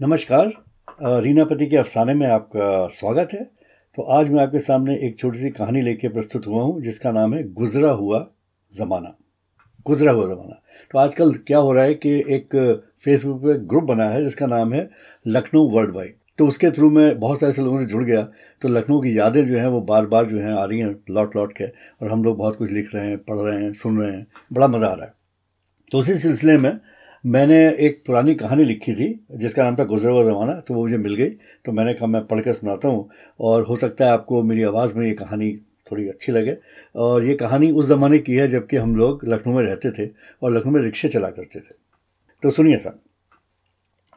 नमस्कार। रीनापति के अफसाने में आपका स्वागत है। तो आज मैं आपके सामने एक छोटी सी कहानी लेके प्रस्तुत हुआ हूँ, जिसका नाम है गुजरा हुआ ज़माना। गुजरा हुआ ज़माना। तो आजकल क्या हो रहा है कि एक फेसबुक पे ग्रुप बना है, जिसका नाम है लखनऊ वर्ल्ड वाइड तो उसके थ्रू मैं बहुत सारे लोगों से जुड़ गया। तो लखनऊ की यादें जो हैं, वो बार बार जो हैं आ रही हैं लौट लौट के। और हम लोग बहुत कुछ लिख रहे हैं, पढ़ रहे हैं, सुन रहे हैं। बड़ा मज़ा आ रहा है। तो उसी सिलसिले में मैंने एक पुरानी कहानी लिखी थी, जिसका नाम था गुजरा हुआ ज़माना तो वो मुझे मिल गई। तो मैंने कहा, मैं पढ़ कर सुनाता हूँ। और हो सकता है आपको मेरी आवाज़ में ये कहानी थोड़ी अच्छी लगे। और ये कहानी उस ज़माने की है, जबकि हम लोग लखनऊ में रहते थे और लखनऊ में रिक्शे चला करते थे। तो सुनिए सर,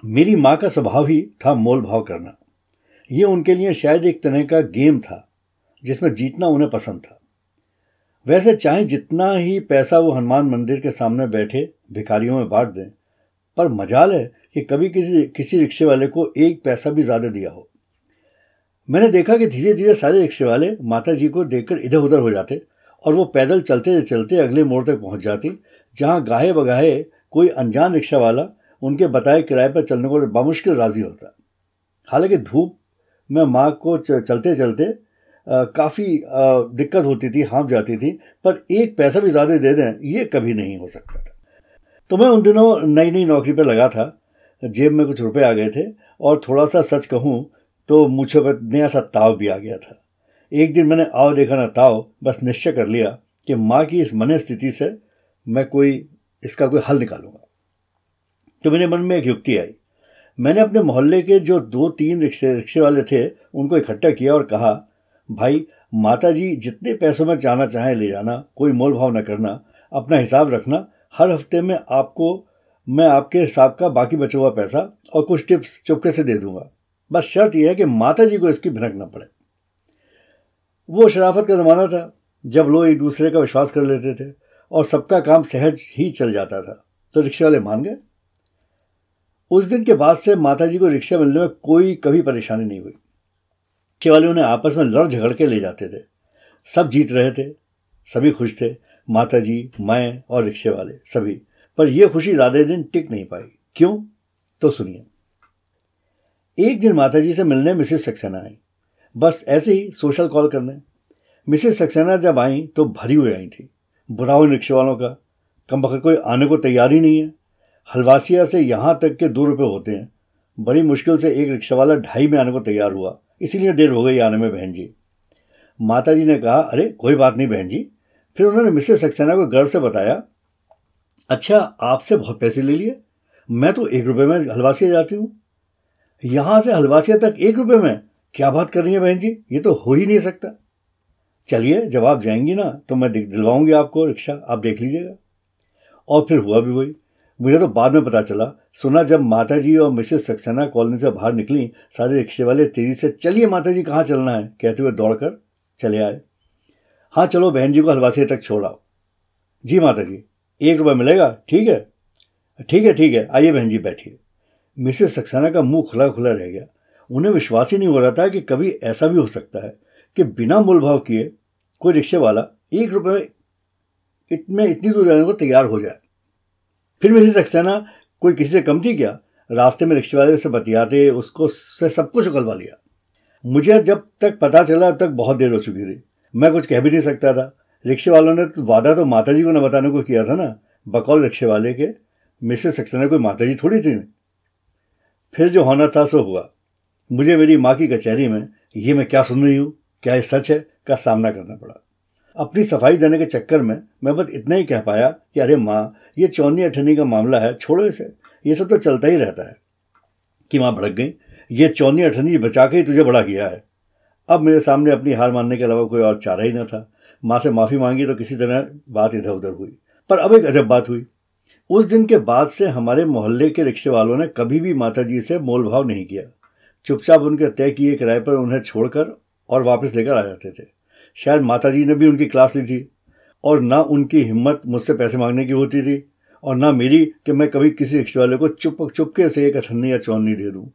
मेरी माँ का स्वभाव ही था मोल भाव करना। ये उनके लिए शायद एक तरह का गेम था, जिसमें जीतना उन्हें पसंद था। वैसे चाहे जितना ही पैसा वो हनुमान मंदिर के सामने बैठे भिखारियों में बांट दें पर मजाल है कि कभी किसी किसी रिक्शे वाले को एक पैसा भी ज़्यादा दिया हो। मैंने देखा कि धीरे धीरे सारे रिक्शे वाले माता जी को देखकर इधर उधर हो जाते और वो पैदल चलते चलते अगले मोड़ तक पहुँच जाती, जहाँ गाहे बगाहे कोई अनजान रिक्शा वाला उनके बताए किराए पर चलने को बामुश्किल राज़ी होता। हालाँकि धूप में माँ को चलते चलते काफ़ी दिक्कत होती थी हाँप जाती थी, पर एक पैसा भी ज़्यादा दे दें, ये कभी नहीं हो सकता था। तो मैं उन दिनों नई नई नौकरी पर लगा था। जेब में कुछ रुपए आ गए थे और थोड़ा सा सच कहूँ तो मुझे पर नया सा ताव भी आ गया था। एक दिन मैंने आओ देखा ना ताव, बस निश्चय कर लिया कि माँ की इस मन स्थिति से मैं कोई, इसका कोई हल निकालूँगा। तो मेरे मन में एक युक्ति आई। मैंने अपने मोहल्ले के जो दो तीन रिक्शे रिक्शे वाले थे, उनको इकट्ठा किया और कहा, भाई माता जी जितने पैसों में जाना चाहें ले जाना, कोई मोल भाव न करना, अपना हिसाब रखना हर हफ़्ते में आपको, मैं आपके हिसाब का बाकी बचा हुआ पैसा और कुछ टिप्स चुपके से दे दूँगा। बस शर्त यह है कि माता जी को इसकी भिनक ना पड़े। वो शराफत का ज़माना था, जब लोग एक दूसरे का विश्वास कर लेते थे और सबका काम सहज ही चल जाता था। तो रिक्शे वाले मान गए। उस दिन के बाद से माता जी को रिक्शा मिलने में कोई कभी परेशानी नहीं हुई। रिक्शे वाले उन्हें आपस में लड़ झगड़ के ले जाते थे। सब जीत रहे थे, सभी खुश थे माता जी मैं और रिक्शे वाले, सभी। पर यह खुशी ज़्यादा दिन टिक नहीं पाई। क्यों? तो सुनिए। एक दिन माता जी से मिलने मिसेस सक्सेना आई। बस ऐसे ही सोशल कॉल करने। मिसेस सक्सेना जब आई तो भरी हुई आई थी। बुरा हुई रिक्शे वालों का। कम वक्त कोई आने को तैयार ही नहीं है। हलवासिया से यहाँ तक के दो रुपये होते हैं। बड़ी मुश्किल से एक रिक्शा वाला ढाई में आने को तैयार हुआ। इसीलिए देर हो गई आने में, बहन जी। माता जी ने कहा, अरे, कोई बात नहीं, बहन जी। फिर उन्होंने मिसेस सक्सेना को गर्व से बताया अच्छा आपसे बहुत पैसे ले लिए, मैं तो एक रुपये में हलवासिया जाती हूँ। यहाँ से हलवासिया तक एक रुपये में क्या बात कर रही है बहन जी? ये तो हो ही नहीं सकता। चलिए, जब आप जाएँगी ना तो मैं दिलवाऊँगी आपको रिक्शा, आप देख लीजिएगा। और फिर हुआ भी वही। मुझे तो बाद में पता चला, सुना जब माता जी और मिसेस सक्सेना कॉलोनी से बाहर निकली, सारे रिक्शे वाले तेज़ी से, चलिए माता जी कहाँ चलना है? कहते हुए दौड़कर चले आए। हाँ चलो, बहन जी को हलवासी तक छोड़ आओ। जी माता जी, एक रुपये मिलेगा? ठीक है। ठीक है ठीक है, आइए बहन जी बैठिए। मिसेस सक्सेना का मुँह खुला खुला रह गया। उन्हें विश्वास ही नहीं हो रहा था कि कभी ऐसा भी हो सकता है कि बिना मूल भाव किए कोई रिक्शे वाला एक रुपये में इतने इतनी दूर जाने को तैयार हो जाए। फिर मिसेस सक्सेना कोई किसी से कम थी क्या? रास्ते में रिक्शे वाले से बतियाते, उसको से सब कुछ उकलवा लिया। मुझे जब तक पता चला तक बहुत देर हो चुकी थी। मैं कुछ कह भी नहीं सकता था। रिक्शे वालों ने तो वादा तो माता जी को न बताने को किया था ना। बकौल रिक्शे वाले के मिसेस सक्सेना कोई माता जी थोड़ी थी? फिर जो होना था सो हुआ। मुझे मेरी माँ की कचहरी में ये मैं क्या सुन रही हूँ? क्या ये सच है? का सामना करना पड़ा। अपनी सफ़ाई देने के चक्कर में मैं बस इतना ही कह पाया कि अरे माँ, ये चौनी अठनी का मामला है, छोड़ो इसे। ये सब तो चलता ही रहता है। कि माँ भड़क गई। ये चौनी अठनी बचा के ही तुझे बड़ा किया है। अब मेरे सामने अपनी हार मानने के अलावा कोई और चारा ही न था। माँ से माफ़ी मांगी तो किसी तरह बात इधर उधर हुई। पर अब एक अजब बात हुई। उस दिन के बाद से हमारे मोहल्ले के रिक्शे वालों ने कभी भी माता जी से मोल भाव नहीं किया। चुपचाप उनके तय किए किराए पर उन्हें छोड़कर और वापस लेकर आ जाते थे। शायद माता जी ने भी उनकी क्लास ली थी और ना उनकी हिम्मत मुझसे पैसे मांगने की होती थी और ना मेरी कि मैं कभी किसी रिक्शे वाले को चुप चुपके से एक अठन्नी या चौन्नी दे दूँ।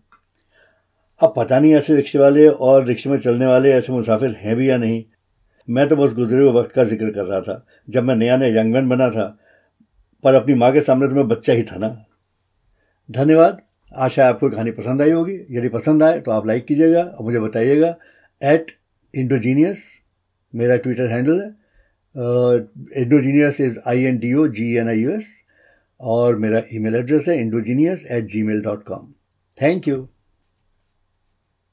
अब पता नहीं ऐसे रिक्शे वाले और रिक्शे में चलने वाले ऐसे मुसाफिर हैं भी या नहीं। मैं तो बस गुजरे हुए वक्त का ज़िक्र कर रहा था, जब मैं नया नया यंगमैन बना था, पर अपनी माँ के सामने तो मैं बच्चा ही था ना। धन्यवाद, आशा आपको कहानी पसंद आई होगी। यदि पसंद आए तो आप लाइक कीजिएगा और मुझे बताइएगा। एट इंडोजीनियस मेरा ट्विटर हैंडल है। Indogenius is I N D O G N I U S और मेरा ईमेल एड्रेस है Indogenius at Gmail dot com thank you